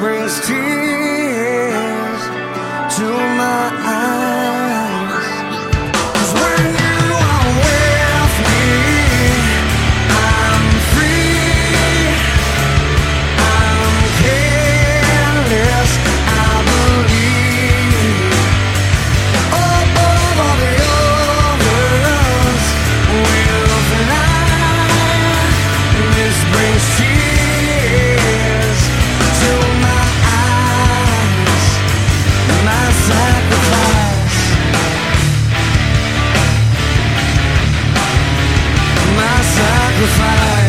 Brings tears Vou